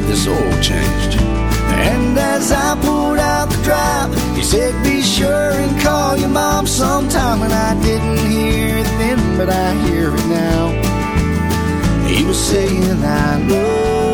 had this oil changed. And as I pulled out the drive, he said, Be sure and call your mom sometime. And I didn't hear it then, but I hear it now. He was saying, I love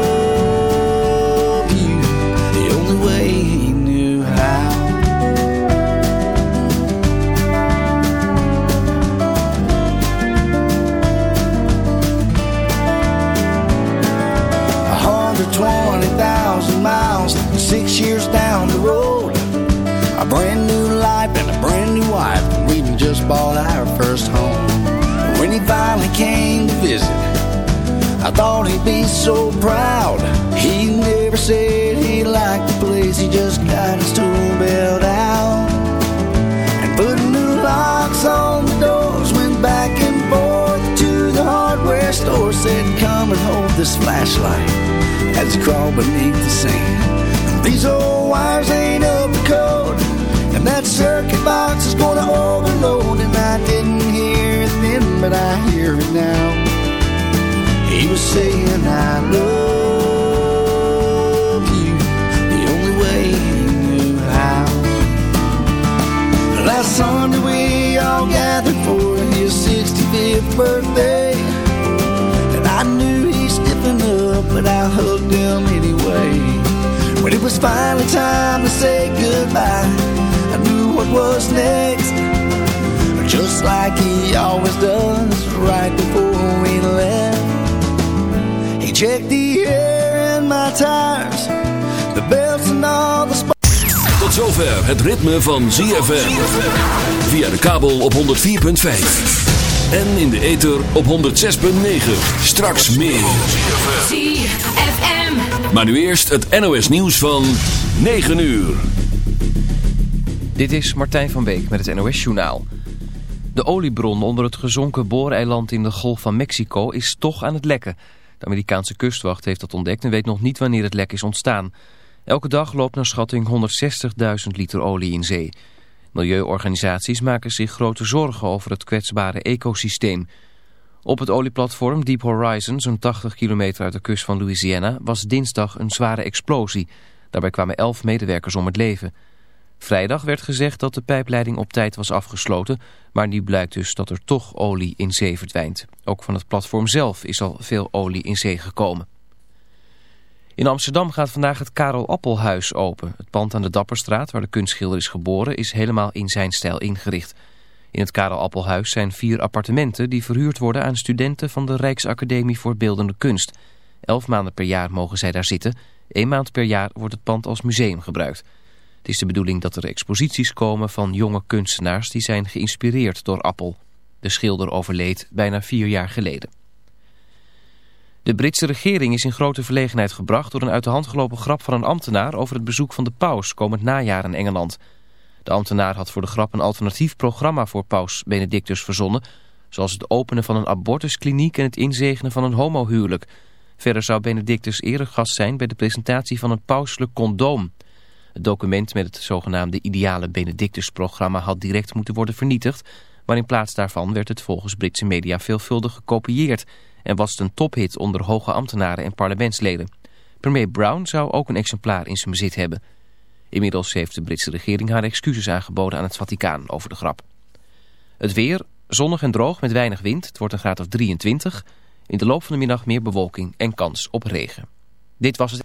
Bought our first home. When he finally came to visit, I thought he'd be so proud. He never said he liked the place, he just got his tool belt out. And put a new locks on the doors, went back and forth to the hardware store. Said, Come and hold this flashlight as he crawled beneath the sand. These old wires ain't up to code, that circuit box is gonna overload. And I didn't hear it then, but I hear it now. He was saying, I love you the only way he knew how. Last Sunday we all gathered for his 65th birthday. And I knew he's stiffened up, but I hugged him anyway. When it was finally time to say goodbye, what was next. Just like he always does right before we left. He checked the air in my tires, the belts and all the Tot zover het ritme van ZFM. Via de kabel op 104.5. En in de ether op 106.9. Straks meer. ZFM. Maar nu eerst het NOS nieuws van 9 uur. Dit is Martijn van Beek met het NOS Journaal. De oliebron onder het gezonken booreiland in de Golf van Mexico is toch aan het lekken. De Amerikaanse kustwacht heeft dat ontdekt en weet nog niet wanneer het lek is ontstaan. Elke dag loopt naar schatting 160.000 liter olie in zee. Milieuorganisaties maken zich grote zorgen over het kwetsbare ecosysteem. Op het olieplatform Deep Horizon, zo'n 80 kilometer uit de kust van Louisiana, was dinsdag een zware explosie. Daarbij kwamen 11 medewerkers om het leven. Vrijdag werd gezegd dat de pijpleiding op tijd was afgesloten, maar nu blijkt dus dat er toch olie in zee verdwijnt. Ook van het platform zelf is al veel olie in zee gekomen. In Amsterdam gaat vandaag het Karel Appelhuis open. Het pand aan de Dapperstraat, waar de kunstschilder is geboren, is helemaal in zijn stijl ingericht. In het Karel Appelhuis zijn vier appartementen die verhuurd worden aan studenten van de Rijksacademie voor Beeldende Kunst. Elf maanden per jaar mogen zij daar zitten. Eén maand per jaar wordt het pand als museum gebruikt. Het is de bedoeling dat er exposities komen van jonge kunstenaars die zijn geïnspireerd door Appel. De schilder overleed bijna vier jaar geleden. De Britse regering is in grote verlegenheid gebracht door een uit de hand gelopen grap van een ambtenaar over het bezoek van de paus komend najaar in Engeland. De ambtenaar had voor de grap een alternatief programma voor paus Benedictus verzonnen, zoals het openen van een abortuskliniek en het inzegenen van een homohuwelijk. Verder zou Benedictus eerder gast zijn bij de presentatie van een pauselijk condoom. Het document met het zogenaamde ideale Benedictus-programma had direct moeten worden vernietigd, maar in plaats daarvan werd het volgens Britse media veelvuldig gekopieerd en was het een tophit onder hoge ambtenaren en parlementsleden. Premier Brown zou ook een exemplaar in zijn bezit hebben. Inmiddels heeft de Britse regering haar excuses aangeboden aan het Vaticaan over de grap. Het weer, zonnig en droog met weinig wind, het wordt een graad of 23. In de loop van de middag meer bewolking en kans op regen. Dit was het...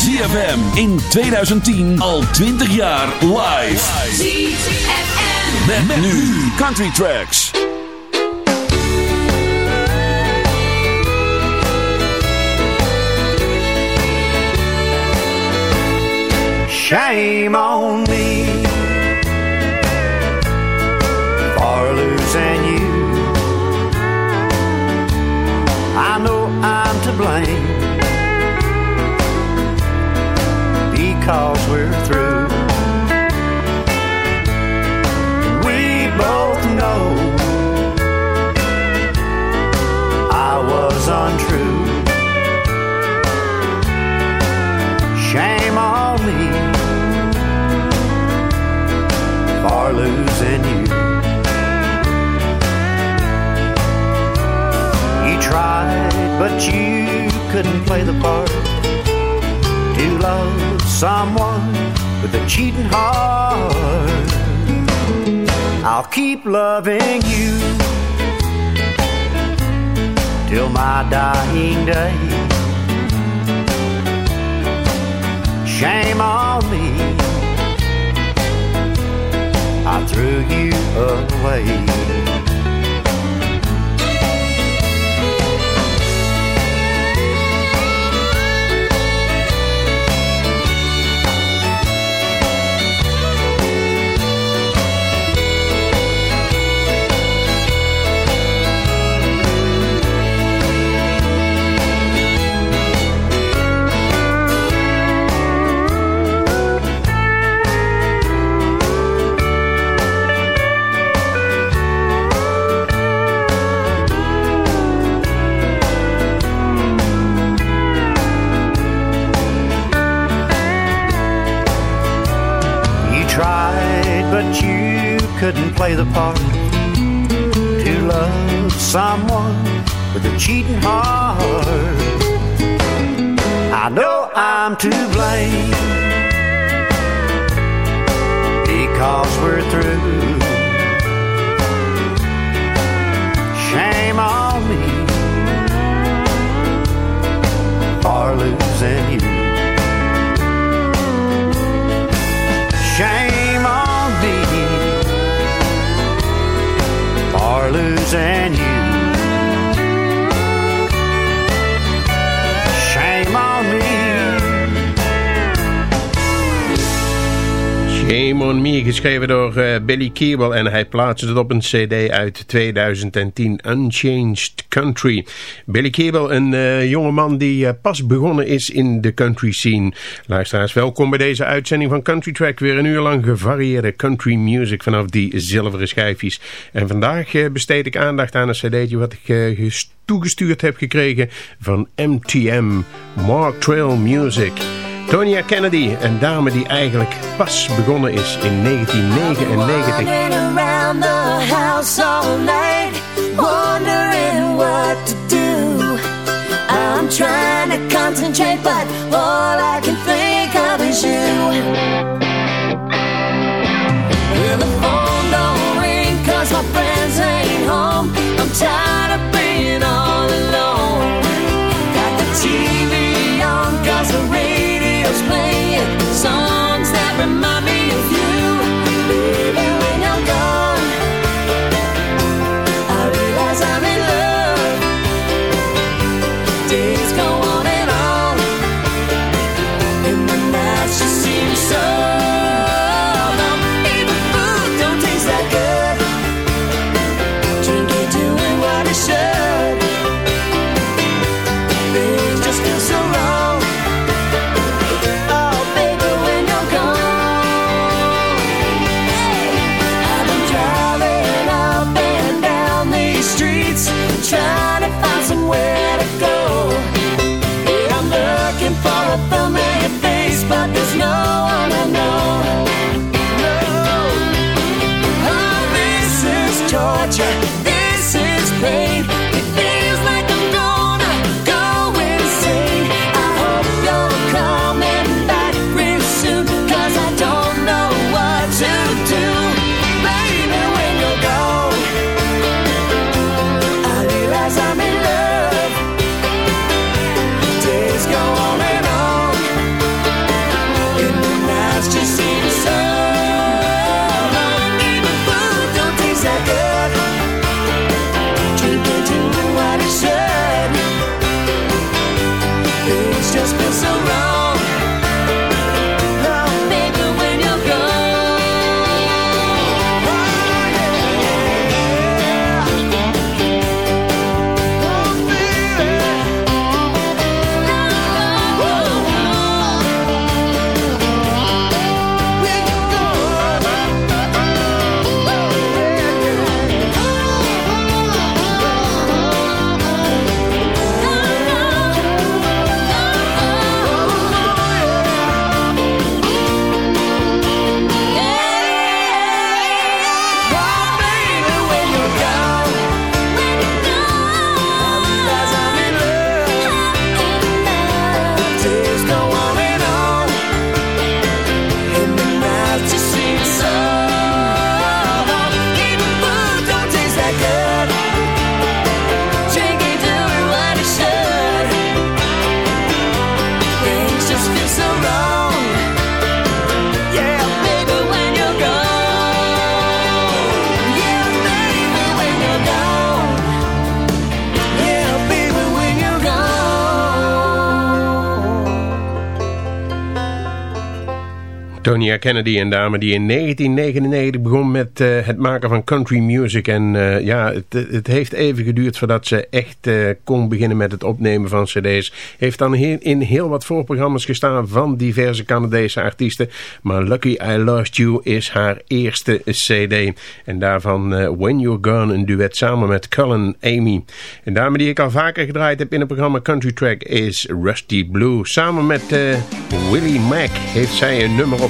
ZFM in 2010 al 20 jaar live. ZFM Met, met nu Country Tracks. Shame on because we're through. We both know I was untrue. Shame on me for losing you. You tried, but you couldn't play the part to love someone with a cheating heart. I'll keep loving you till my dying day. Shame on me. I threw you away. Couldn't play the part to love someone with a cheating heart. I know I'm to blame because we're through. Shame on Me, geschreven door eh, Billy Keeble en hij plaatste het op een cd uit 2010, Unchanged Country. Billy Keeble, een uh, jongeman die uh, pas begonnen is in de country scene. Luisteraars, welkom bij deze uitzending van Country Track. Weer een uur lang gevarieerde country music vanaf die zilveren schijfjes. En vandaag besteed ik aandacht aan een cd'tje wat ik toegestuurd heb gekregen van MTM, Mark Trail Music. Tonya Kennedy, een dame die eigenlijk pas begonnen is in 1999. Running around the house all night, wondering what to do. I'm trying to concentrate, but all I can think of is you. Well, the phone don't ring 'cause my friends ain't home. I'm tired of playing Tonya Kennedy, een dame die in 1999 begon met uh, het maken van country music. En uh, ja, het, het, heeft even geduurd voordat ze echt uh, kon beginnen met het opnemen van cd's. Heeft dan heel, in heel wat voorprogramma's gestaan van diverse Canadese artiesten. Maar Lucky I Lost You is haar eerste cd. En daarvan When You're Gone, een duet samen met Cullen Amy. Een dame die ik al vaker gedraaid heb in het programma Country Track is Rusty Blue. Samen met Willie Mack heeft zij een nummer op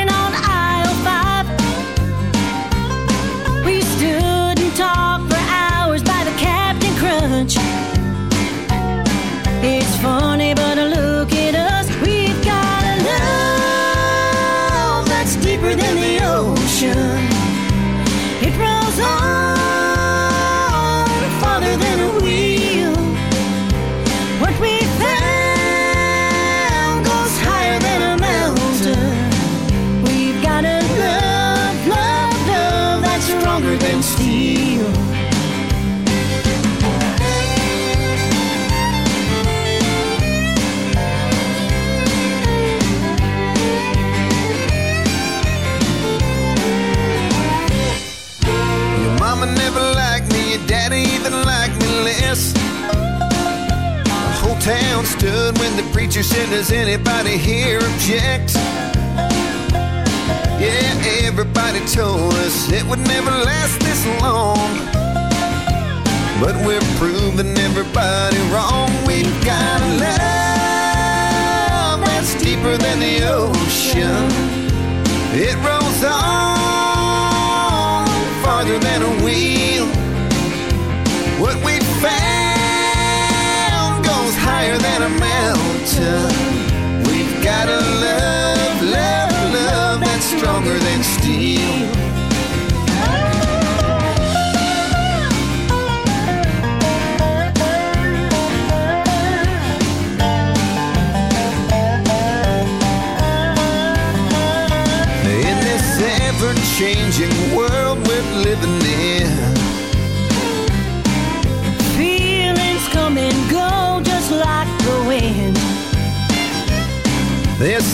would never last this long. But we're proving everybody wrong. We've got a love that's deeper than the ocean.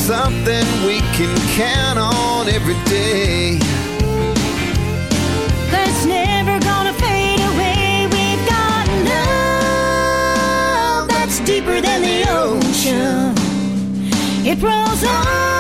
Something we can count on every day. That's never gonna fade away. We've got love that's deeper than the ocean. It rolls on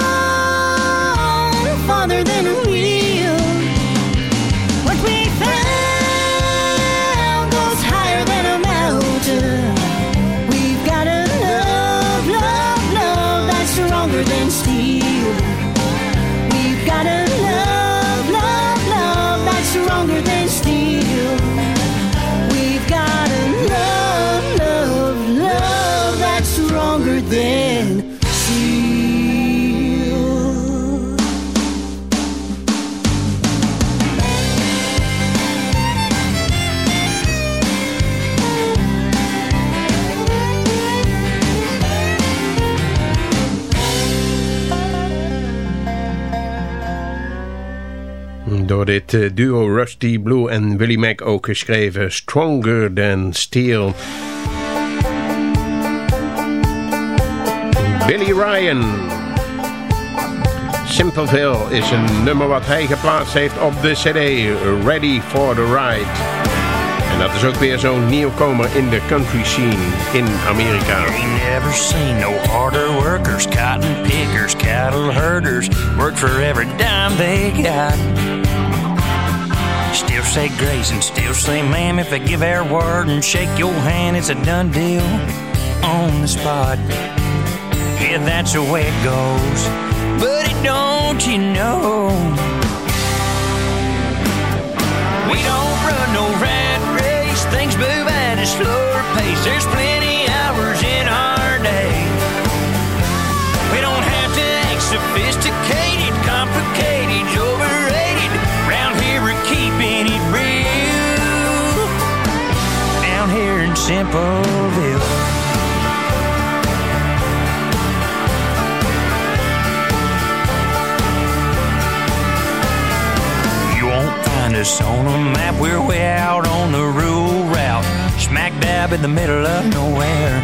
dit eh, duo Rusty Blue en Willie Mac ook geschreven Stronger Than Steel. Billy Ryan. Simpleville is een nummer wat hij geplaatst heeft op de cd Ready for the Ride. En dat is ook weer zo'n nieuwkomer in de country scene in Amerika. Ain't never seen no harder workers, cotton pickers, cattle herders, work for every they got. Still say grace and still say ma'am if they give their word and shake your hand, it's a done deal on the spot. Yeah, that's the way it goes. But it don't you know? We don't run no rat race. Things move at a slower pace. There's plenty Simpleville. You won't find us on a map. We're way out on the rural route, smack dab in the middle of nowhere.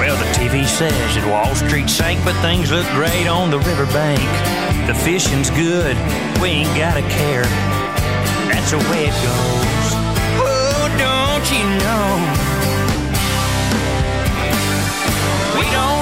Well, the TV says that Wall Street sank, but things look great on the riverbank. The fishing's good, we ain't gotta care. That's the way it goes. You know? We don't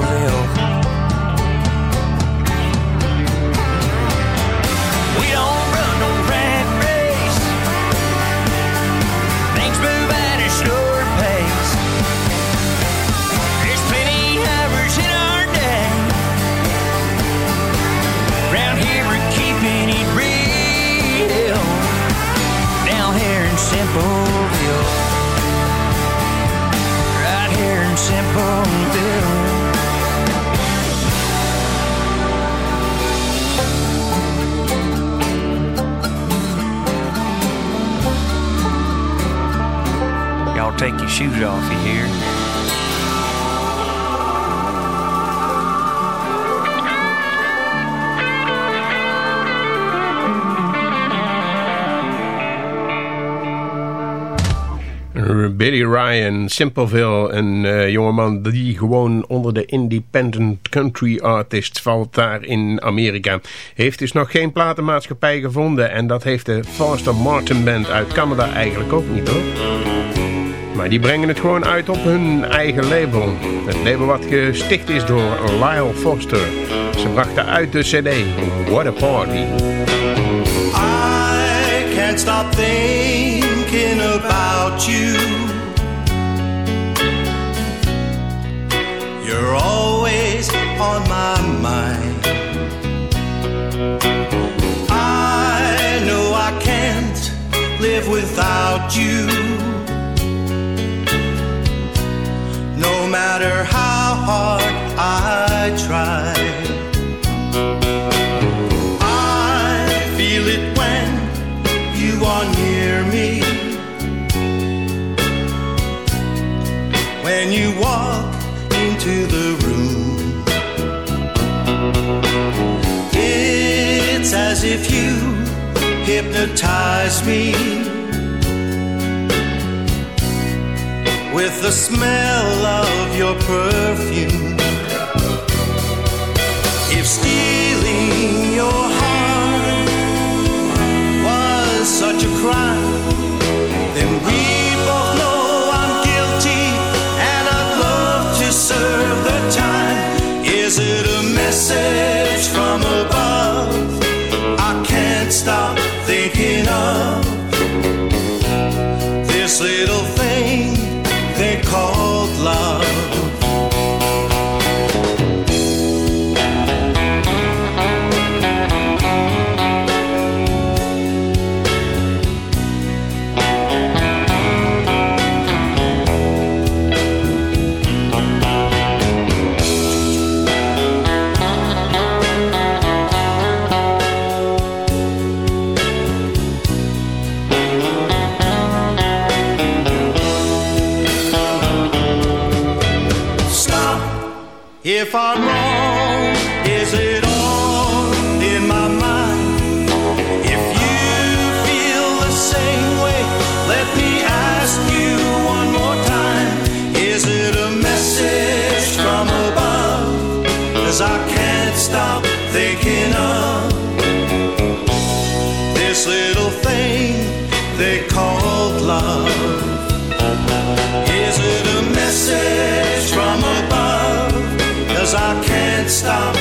in take your shoes off? Billy Ryan, Simpleville, een uh, jongeman die gewoon onder de independent country artist valt daar in Amerika. Heeft dus nog geen platenmaatschappij gevonden en dat heeft de Foster Martin Band uit Canada eigenlijk ook niet hoor. Maar die brengen het gewoon uit op hun eigen label. Het label wat gesticht is door Lyle Foster. Ze brachten uit de cd What a Party. I can't stop thinking about you. You're always on my mind. I know I can't live without you. Matter how hard I try. I feel it when you are near me. When you walk into the room, it's as if you hypnotize me with the smell of your perfume. If stealing can't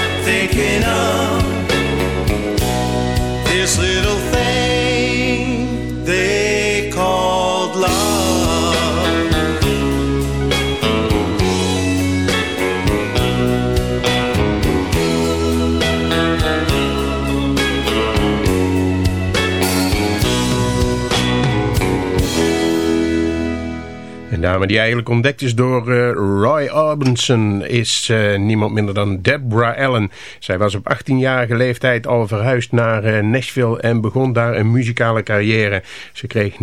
Die eigenlijk ontdekt is door eh, Roy Orbison is eh, niemand minder dan Deborah Allen. Zij was op 18-jarige leeftijd al verhuisd naar eh, Nashville en begon daar een muzikale carrière. Ze kreeg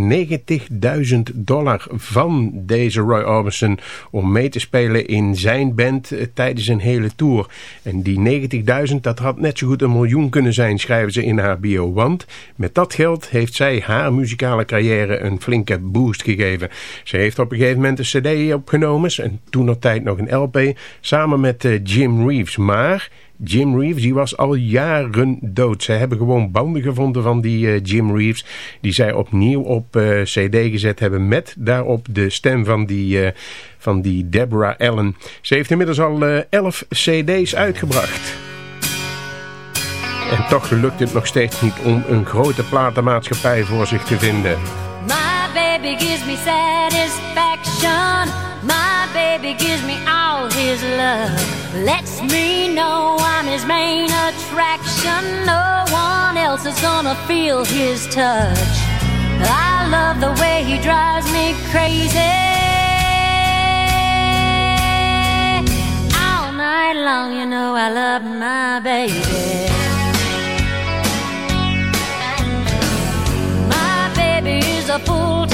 90.000 dollar van deze Roy Orbison om mee te spelen in zijn band tijdens een hele tour. En die 90.000 dat had net zo goed een miljoen kunnen zijn, schrijven ze in haar bio. Want met dat geld heeft zij haar muzikale carrière een flinke boost gegeven. Ze heeft op een gegeven moment een cd opgenomen en toen nog tijd nog een LP samen met uh, Jim Reeves. Maar Jim Reeves die was al jaren dood. Ze hebben gewoon banden gevonden van die uh, Jim Reeves die zij opnieuw op uh, cd gezet hebben met daarop de stem van die, van die Deborah Allen. Ze heeft inmiddels al elf cd's uitgebracht. En toch lukt het nog steeds niet om een grote platenmaatschappij voor zich te vinden. Baby gives me satisfaction. My baby gives me all his love. Lets me know I'm his main attraction. No one else is gonna feel his touch. I love the way he drives me crazy. All night long, you know I love my baby. My baby is a full-time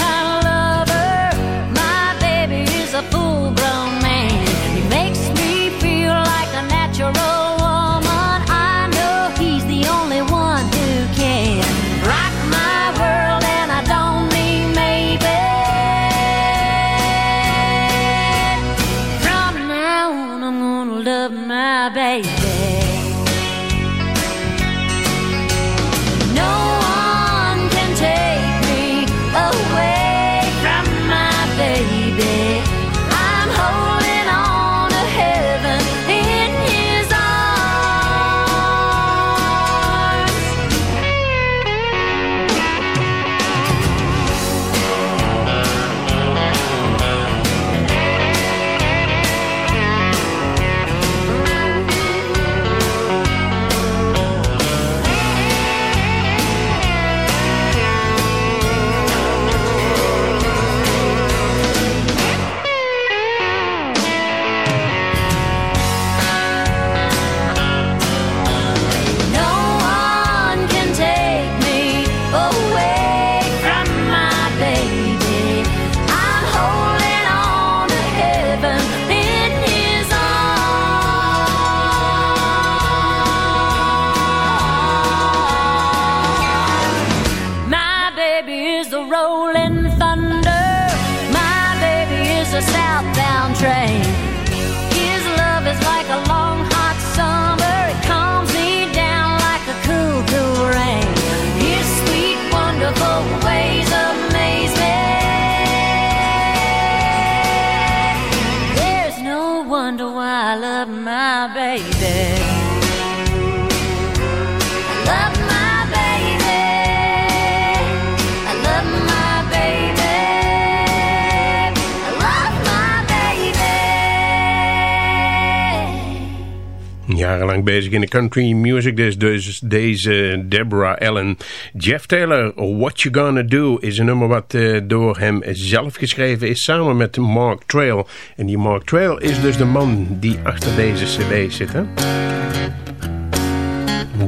In de country music, dus, deze Deborah Allen. Jeff Taylor, What You Gonna Do, is een nummer wat eh, door hem zelf geschreven is, samen met Mark Trail. En die Mark Trail is dus de man die achter deze cd zit?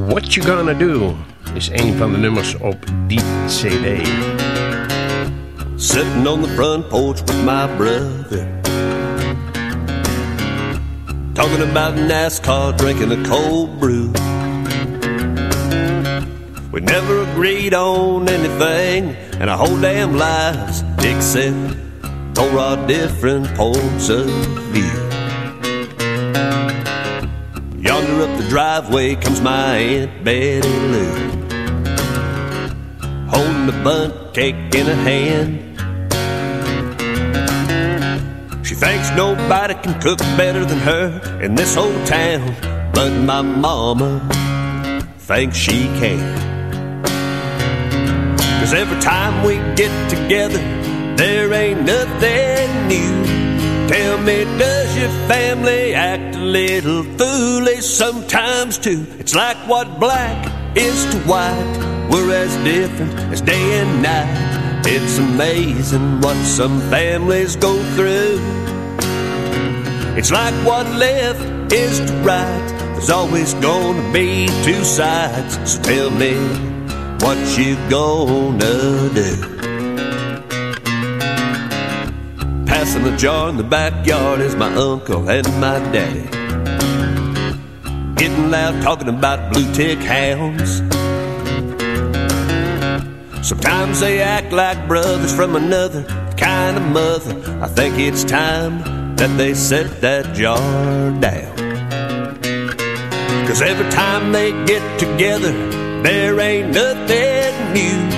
What You Gonna Do is een van de nummers op die cd. Sitting on the front porch with my brother. Talking about NASCAR, drinking a cold brew. We never agreed on anything, and our whole damn lives, except for our different points of view. Yonder up the driveway comes my Aunt Betty Lou, holding a bunt cake in her hand. Thinks nobody can cook better than her in this whole town. But my mama thinks she can. Cause every time we get together, there ain't nothing new. Tell me, does your family act a little foolish sometimes too? It's like what black is to white. We're as different as day and night. It's amazing what some families go through. It's like what left is to right. There's always gonna be two sides. So tell me what you gonna do. Passing the jar in the backyard is my uncle and my daddy. Getting loud talking about blue tick hounds. Sometimes they act like brothers from another kind of mother. I think it's time that they set that jar down. Cause every time they get together, there ain't nothing new.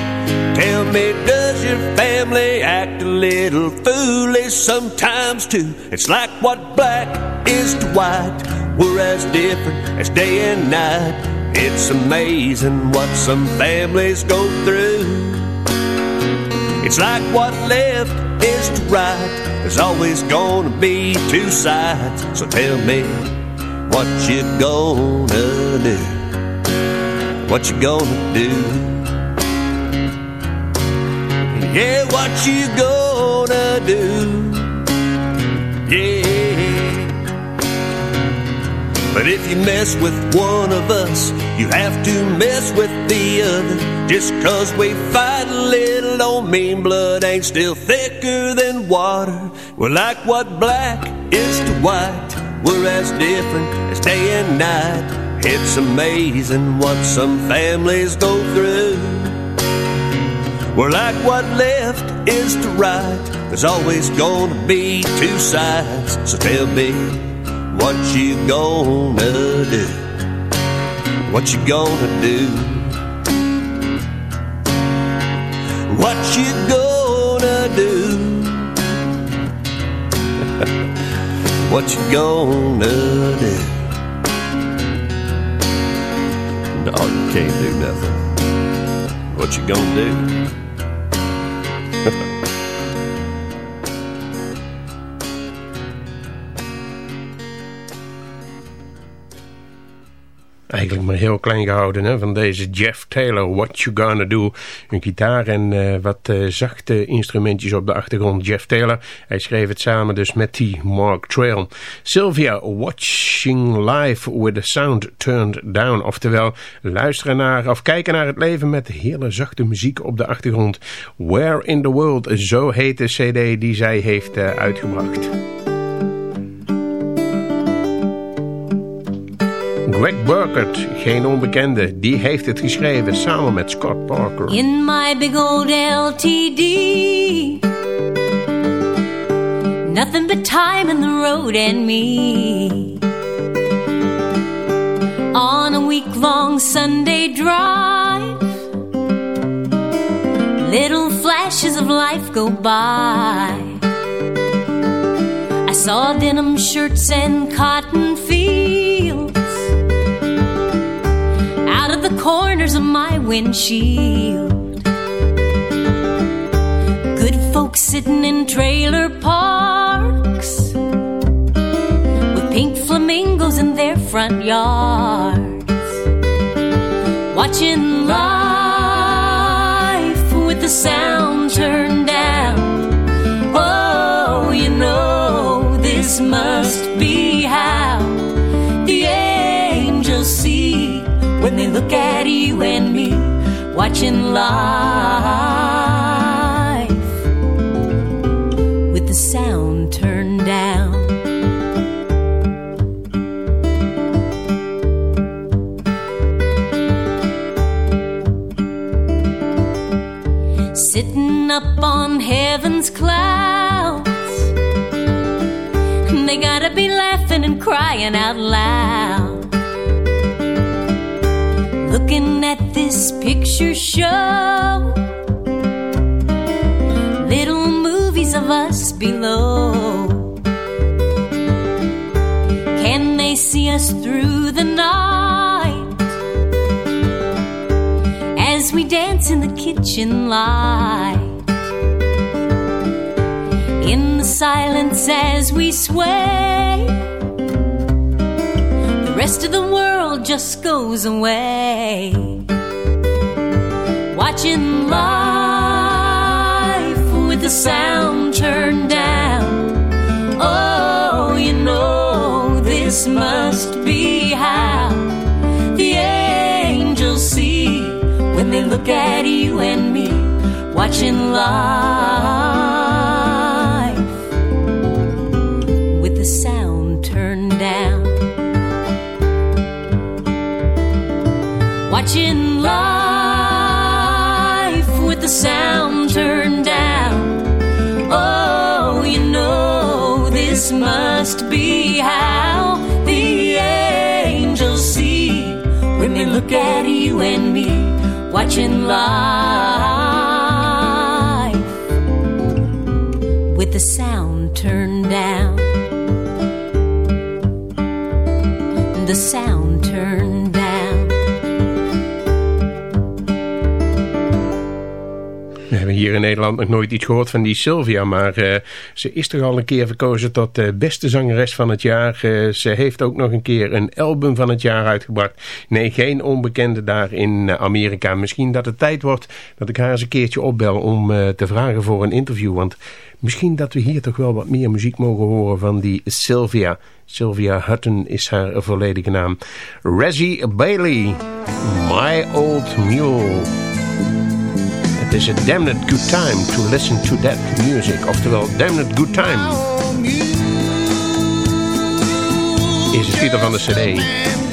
Tell me, does your family act a little foolish sometimes too? It's like what black is to white. We're as different as day and night. It's amazing what some families go through. It's like what left is to right. There's always gonna be two sides. So tell me what you gonna do. What you gonna do? Yeah, what you gonna do? Yeah. But if you mess with one of us, you have to mess with the other. Just cause we fight a little don't mean blood ain't still thicker than water. We're like what black is to white. We're as different as day and night. It's amazing what some families go through. We're like what left is to right. There's always gonna be two sides. So tell me what you gonna do. What you gonna do? What you gonna do? what you gonna do? No, you can't do nothing. What you gonna do? Eigenlijk maar heel klein gehouden hè, van deze Jeff Taylor, What You Gonna Do. Een gitaar en uh, wat uh, zachte instrumentjes op de achtergrond. Jeff Taylor, hij schreef het samen dus met die Mark Trail. Sylvia, Watching Life with the Sound Turned Down. Oftewel, luisteren naar of kijken naar het leven met hele zachte muziek op de achtergrond. Where in the World, zo heet de cd die zij heeft uh, uitgebracht. Greg Burkett, geen onbekende, die heeft het geschreven samen met Scott Parker. In my big old LTD Nothing but time in the road and me. On a week-long Sunday drive Little flashes of life go by. I saw denim shirts and cotton fields of the corners of my windshield. Good folks sitting in trailer parks with pink flamingos in their front yards, watching life with the sound turned down. Oh, you know, this must be how you and me watching life with the sound turned down. Sitting up on heaven's clouds, they gotta be laughing and crying out loud looking at this picture show. Little movies of us below. Can they see us through the night as we dance in the kitchen light? In the silence as we sway rest of the world just goes away. Watching life with the sound turned down. Oh, you know, this must be how the angels see when they look at you and me, watching life Watching life with the sound turned down. Oh, you know, this must be how the angels see when they look at you and me, watching life with the sound hier in Nederland nog nooit iets gehoord van die Sylvia, maar eh, ze is toch al een keer verkozen tot de beste zangeres van het jaar. Eh, ze heeft ook nog een keer een album van het jaar uitgebracht. Nee, geen onbekende daar in Amerika. Misschien dat het tijd wordt dat ik haar eens een keertje opbel om te vragen voor een interview. Want misschien dat we hier toch wel wat meer muziek mogen horen van die Sylvia. Sylvia Hutton is haar volledige naam. Reggie Bailey, My Old Mule. Het is a damn it good time to listen to that music. Oftewel, damn it good time. Is het titel van de cd.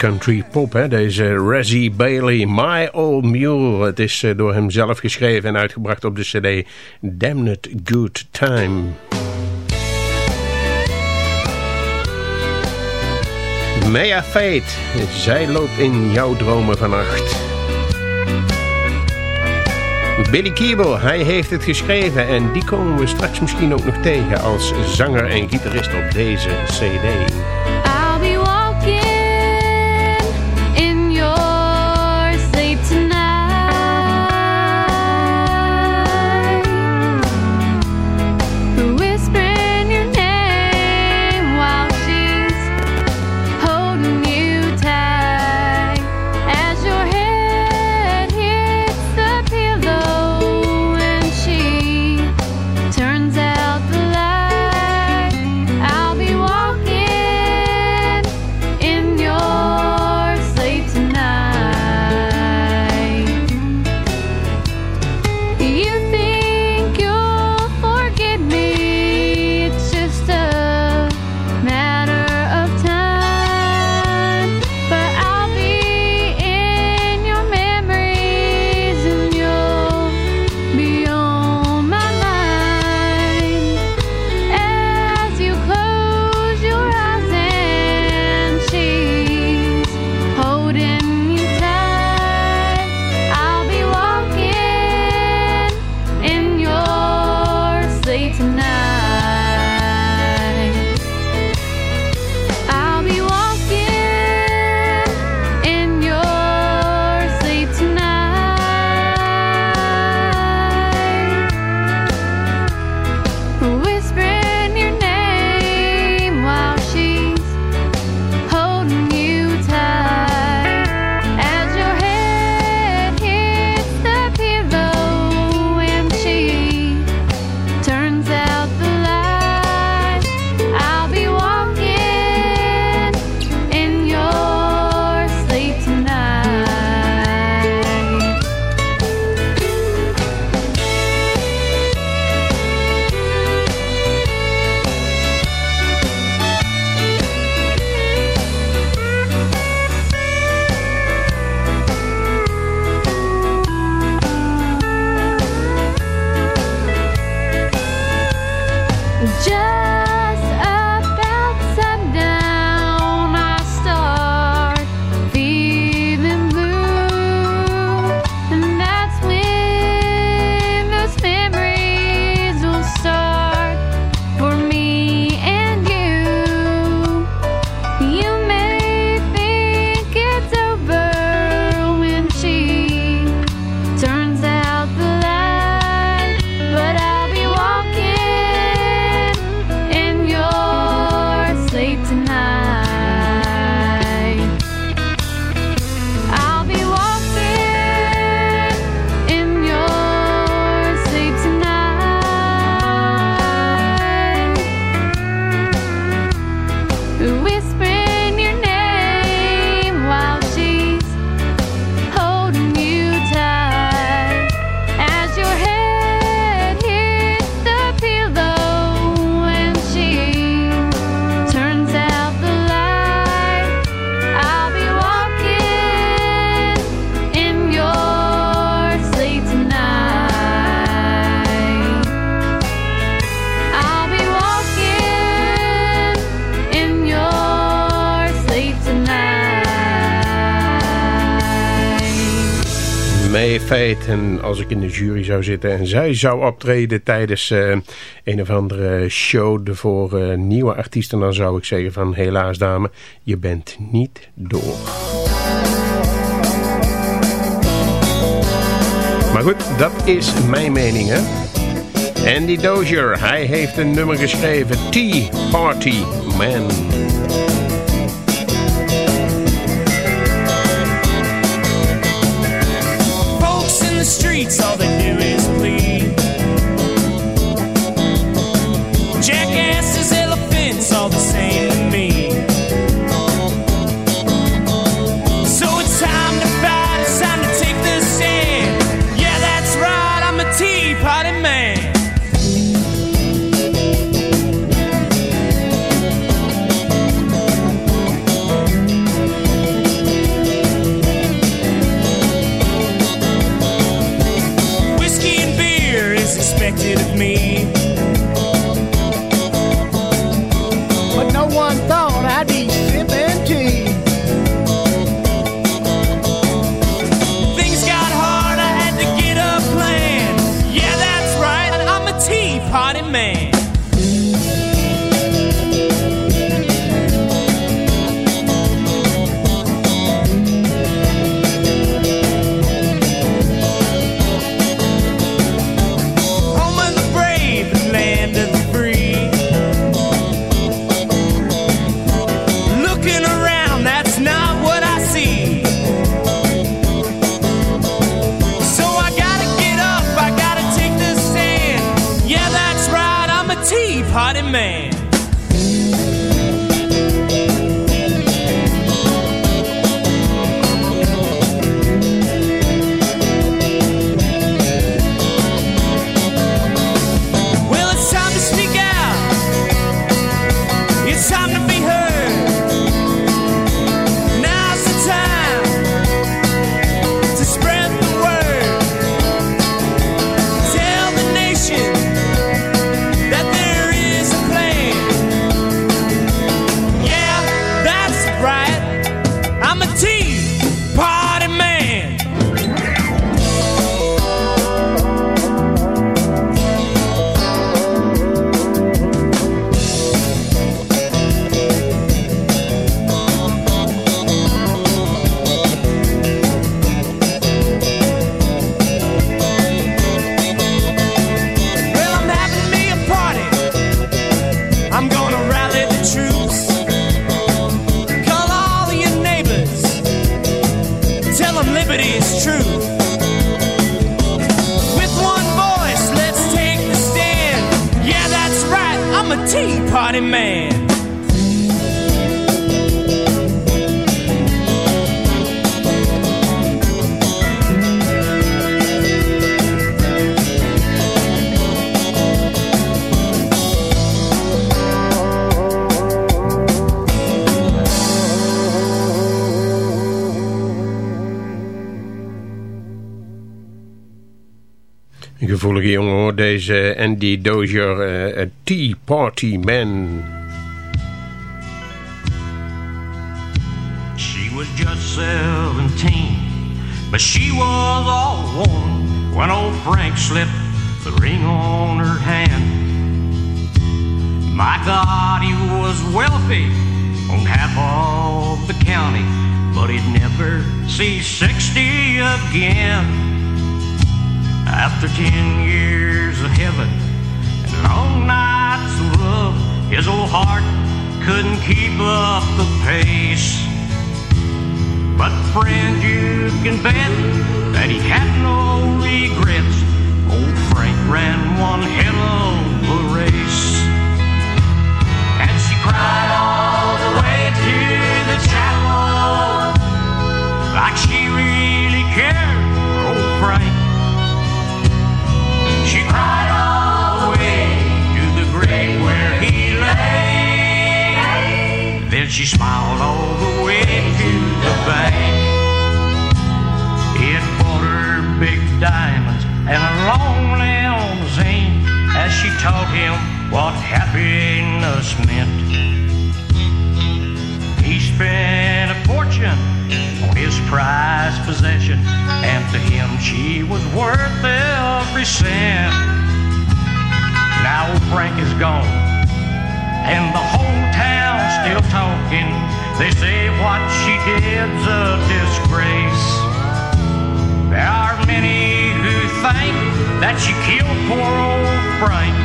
country pop, hè? deze Razzie Bailey, My Old Mule. Het is eh, door hem zelf geschreven en uitgebracht op de cd Damn It Good Time. Mea Fate, zij loopt in jouw dromen vannacht. Billy Kiebel, hij heeft het geschreven en die komen we straks misschien ook nog tegen als zanger en gitarist op deze cd. En als ik in de jury zou zitten en zij zou optreden tijdens eh, een of andere show voor eh, nieuwe artiesten, dan zou ik zeggen van helaas dame, je bent niet door. Maar goed, dat is mijn mening hè. Andy Dozier, hij heeft een nummer geschreven, Tea Party Man. Jongen hoor, deze Andy Dozier, uh, Tea Party Man. That she killed poor old Frank,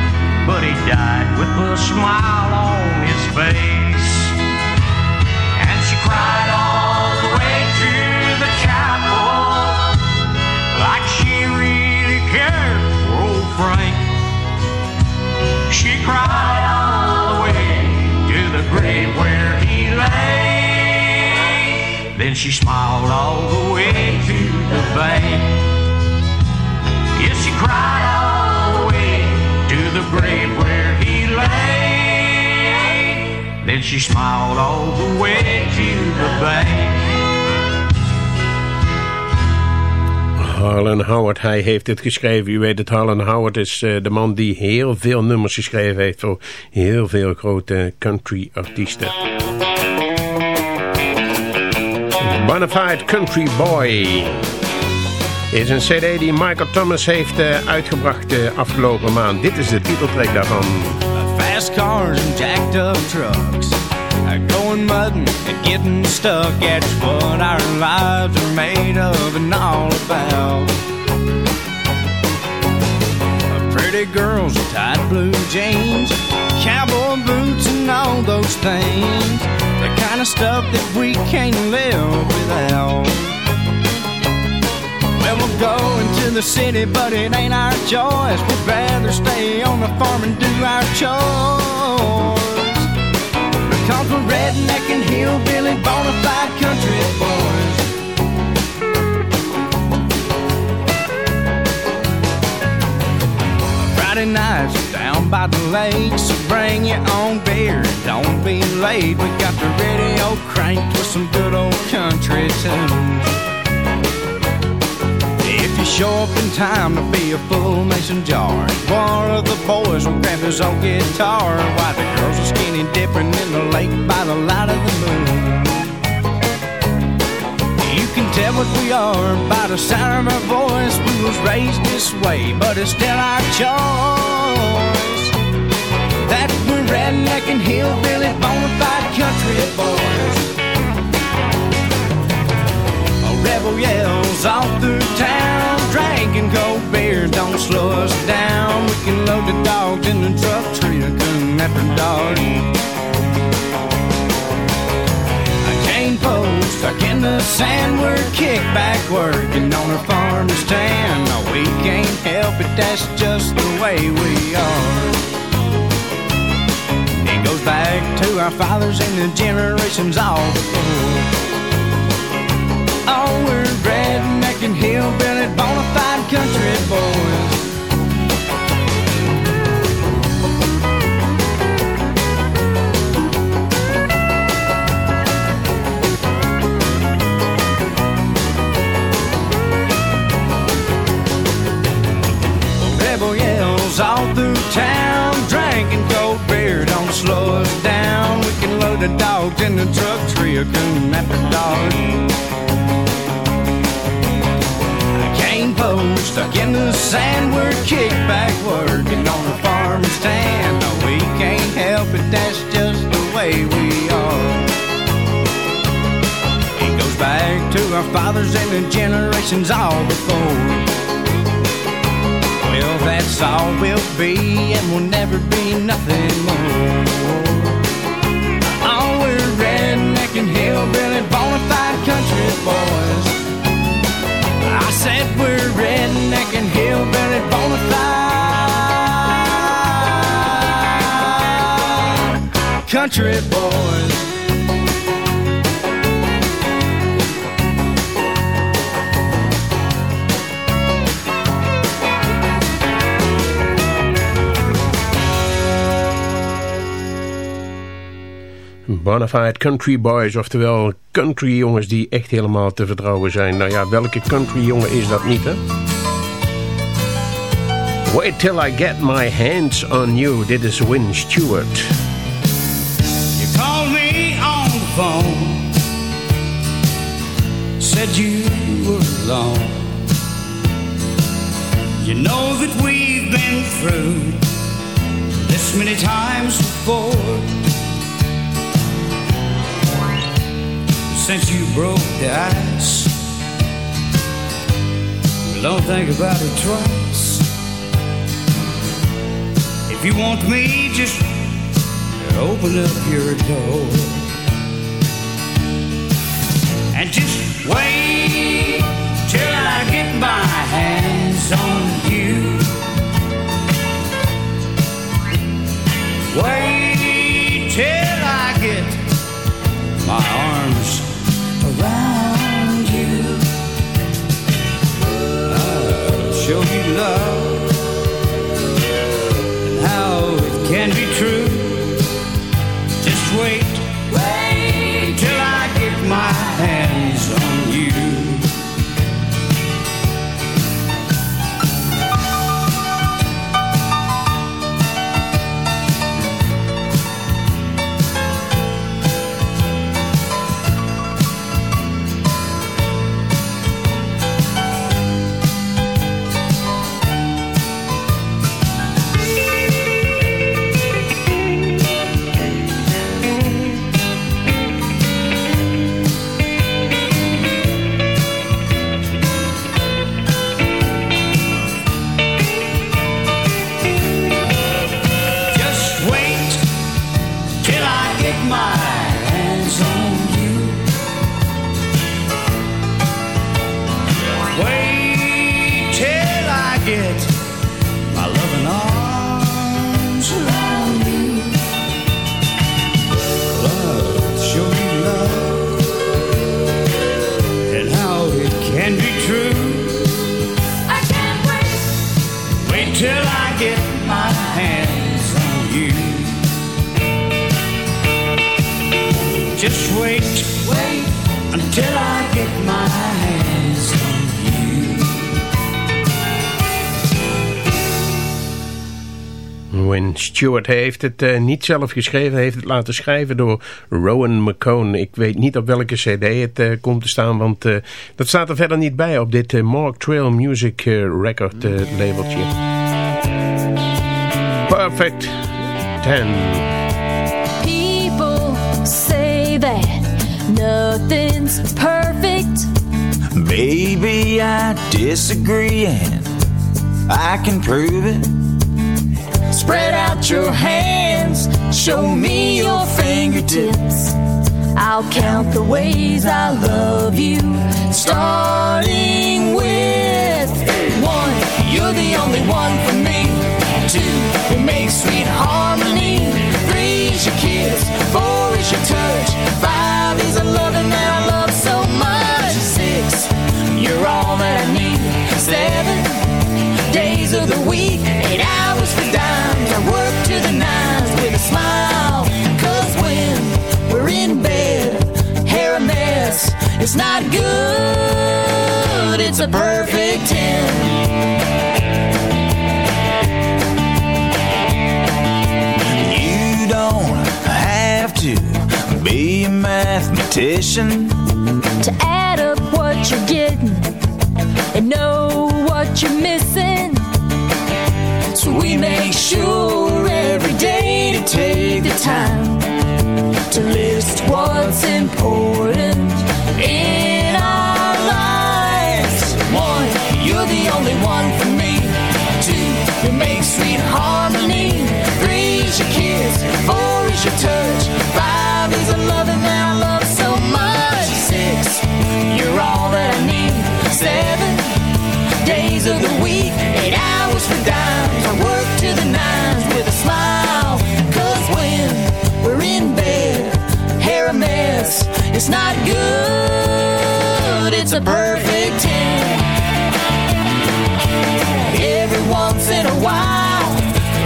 but he died with a smile on his face. And she cried all the way to the chapel like she really cared for old Frank. She cried all the way to the grave where he lay. Then she smiled all the way to the bank. Yes, she cried all the way to the grave where he lay. Then she smiled all the way to the bank. Harlan Howard, hij heeft het geschreven. U weet het, Harlan Howard is uh, de man die heel veel nummers geschreven heeft voor heel veel grote country artiesten. Bonafide Country Boy is een cd die Michael Thomas heeft uh, uitgebracht de uh, afgelopen maand. Dit is de titeltrack daarvan. Fast cars and jacked up trucks Going mudding and getting stuck That's what our lives are made of and all about Pretty girls with tight blue jeans Cowboy boots and all those things The kind of stuff that we can't live without Well, we'll go into the city, but it ain't our choice We'd rather stay on the farm and do our chores Cause we're redneck and hillbilly bona fide country boys. Friday nights down by the lake, so bring your own beer. Don't be late, we got the radio cranked with some good old country tunes. Show up in time to be a full mason jar, one of the boys will grab his old guitar while the girls are skinny dipping in the lake by the light of the moon. You can tell what we are by the sound of our voice. We was raised this way, but it's still our choice. That we're redneck and hillbilly bona fide country boys. A rebel yells all through town, drinking cold beer don't slow us down. We can load the dogs in the truck, treat a gun after dark. Cane post stuck in the sand, we're kickback working on our farm to stand. No, we can't help it, that's just the way we are. It goes back to our fathers and the generations all before. Oh, we're redneck and hillbilly, bona country boys. Rebel yells all through town, drinking cold beer don't slow us down. We can load the dogs in the truck, tree or coon after dark. Stuck in the sand, we're kicked kickback working on the farm stand. No, we can't help it, that's just the way we are. It goes back to our fathers and the generations all before. Well, that's all we'll be, and we'll never be nothing more. Oh, we're redneck and hillbilly, bona fide country boys. Said we're redneck and hillbilly, bona fide country boys. Bonafide Country Boys, oftewel country jongens die echt helemaal te vertrouwen zijn. Nou ja, welke country jongen is dat niet, hè? Wait till I get my hands on you. Dit is Win Stewart. You called me on the phone, said you were alone. You know that we've been through this many times before. Since you broke the ice, don't think about it twice. If you want me, just open up your door and just wait till I get my hands on you. Wait till I get my arms show you love Stewart heeft het eh, niet zelf geschreven, hij heeft het laten schrijven door Rowan McCone. Ik weet niet op welke cd het eh, komt te staan, want eh, dat staat er verder niet bij op dit Mark Trail Music Record labeltje. Perfect 10. People say that nothing's perfect. Baby, I disagree, and I can prove it. Spread out your hands, show me your fingertips. I'll count the ways I love you, starting with one. You're the only one for me. Two, we make sweet harmony. Three is your kiss. Four is your touch. Five is a loving that I love so much. Six, you're all that I need. Seven, days of the week. It's not good. It's a perfect ten. You don't have to competition. to add up what you're getting and know what you're missing. So we make sure every day to take the time to list what's important It's not good. It's a perfect ten. Every once in a while,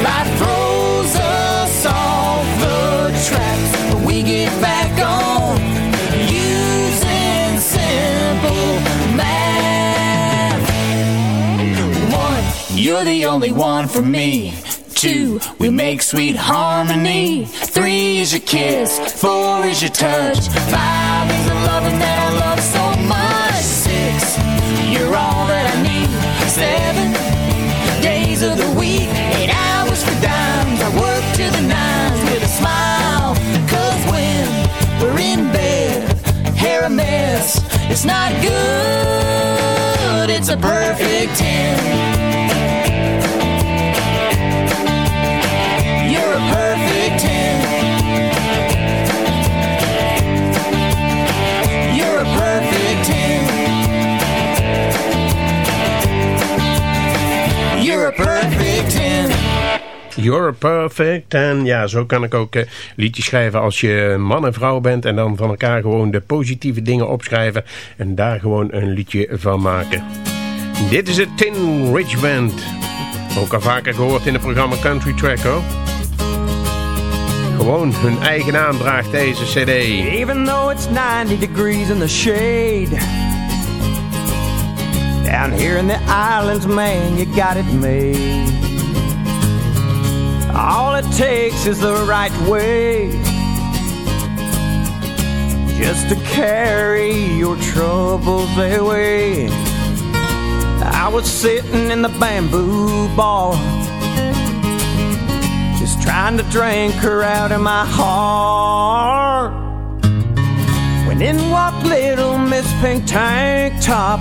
life throws us off the tracks, but we get back on using simple math. One, you're the only one for me. Two, we make sweet harmony. Three is your kiss. Four is your touch. Five is the loving that I love so much. Six, you're all that I need. Seven days of the week. Eight hours for dimes. I work to the nines with a smile. Cause when we're in bed, hair a mess. It's not good. It's a perfect ten. You're perfect. En ja, zo kan ik ook eh, liedjes schrijven als je man en vrouw bent. En dan van elkaar gewoon de positieve dingen opschrijven. En daar gewoon een liedje van maken. Dit is het Tin Ridge Band. Ook al vaker gehoord in het programma Country Track hoor. Gewoon hun eigen naam draagt deze cd. Even though it's 90 degrees in the shade. Down here in the islands, man, you got it made. All it takes is the right way. Just to carry your troubles away. I was sitting in the bamboo bar. Just trying to drink her out of my heart. When in walked little Miss Pink Tank Top.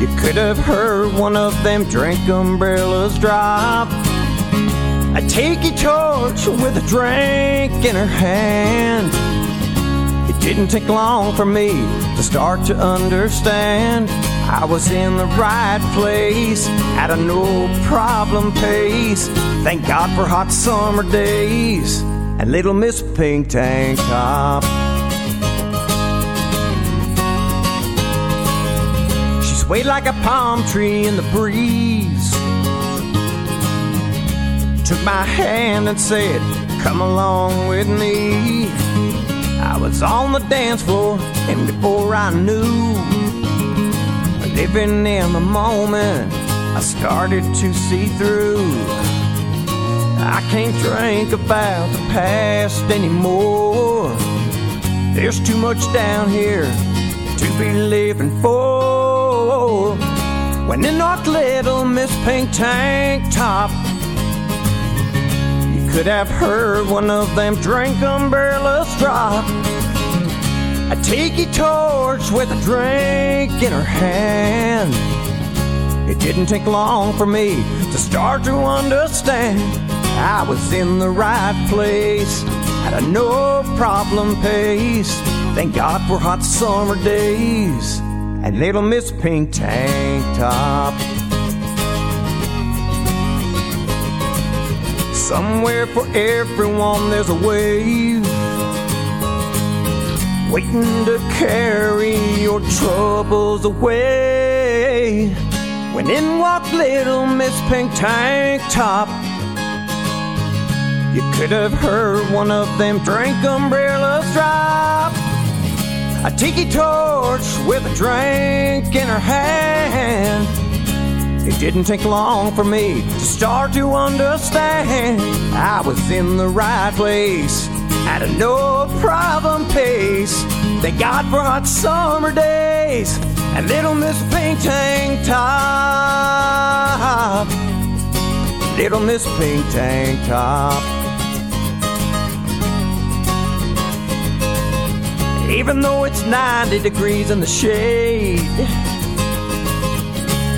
You could have heard one of them drink umbrellas drop. A tiki torch with a drink in her hand. It didn't take long for me to start to understand. I was in the right place at a no problem pace. Thank God for hot summer days and little Miss Pink Tank Top. She swayed like a palm tree in the breeze. Took my hand and said, Come along with me. I was on the dance floor, and before I knew, living in the moment, I started to see through. I can't drink about the past anymore. There's too much down here to be living for. When in walked little Miss Pink Tank Top, could have heard one of them drink umbrellas drop. A tiki torch with a drink in her hand. It didn't take long for me to start to understand. I was in the right place at a no problem pace. Thank God for hot summer days and little Miss Pink Tank Top. Somewhere for everyone there's a wave waiting to carry your troubles away. When in walked little Miss Pink Tank Top, you could have heard one of them drink umbrellas drop. A tiki torch with a drink in her hand. It didn't take long for me to start to understand I was in the right place at a no problem pace. Thank God hot summer days and little Miss Pink Tank Top. Little Miss Pink Tank Top. Even though it's 90 degrees in the shade.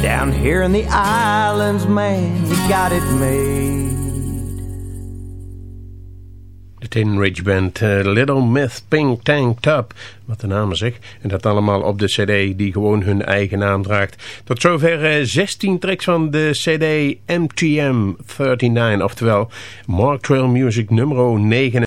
Down here in the islands, man, you got it made. De Tin Ridge Band, eh, Little Myth Pink Tank Top. Wat de naam zegt. En dat allemaal op de cd die gewoon hun eigen naam draagt. Tot zover eh, 16 tracks van de cd MTM 39. Oftewel Mark Trail Music nummer 9.